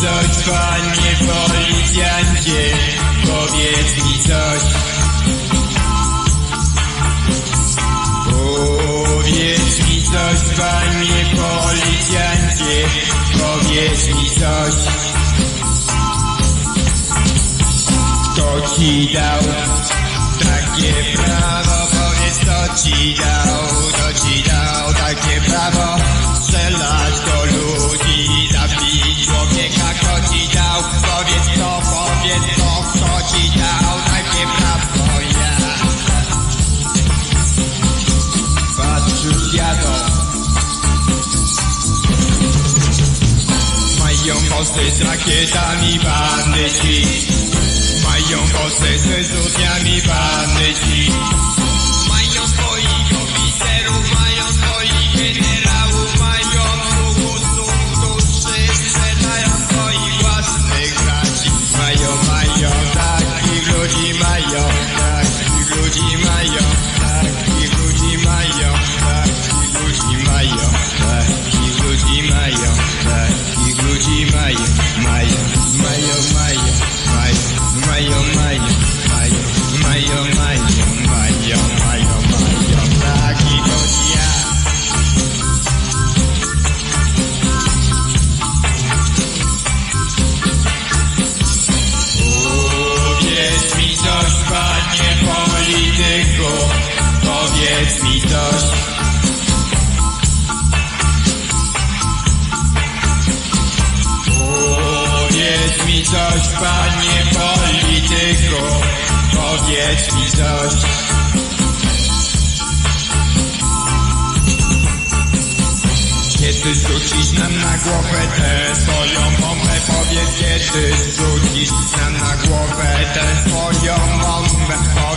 panie policjancie, powiedz mi coś. Powiedz mi coś, panie policjancie, powiedz mi coś. Kto ci dał takie prawo? Powiedz, kto ci dał, Mosty z rakietami bandyci Mają mosty ze zutniami bandyci Mają swoich oficerów, mają swoich generałów Mają dowódców, którzy strzelają swoich własnych braci. Mają, mają, takich ludzi mają Takich ludzi mają, powiedz mi coś. Powiedz mi coś, panie polityku, powiedz mi coś. Kiedy rzucisz nam na głowę tę swoją bombę Powiedz kiedy rzucisz nam na głowę tę swoją bombę